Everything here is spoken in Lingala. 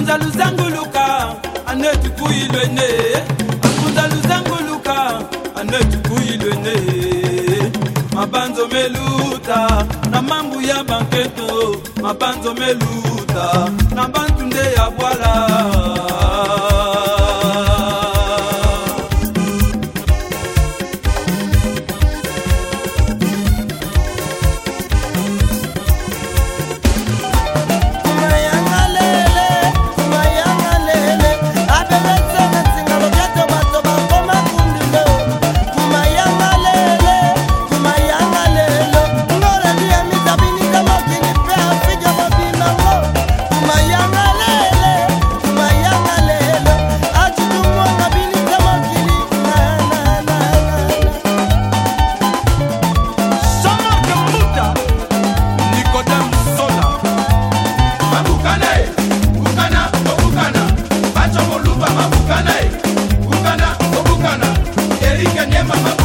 akunza luzanguluka anetukuyilwene akunza luzanguluka anetukuyilwene mabanzo meluta na mambu ya banketo mabanzo meluta na bantunde ya bwala obukana obukana erike ne mama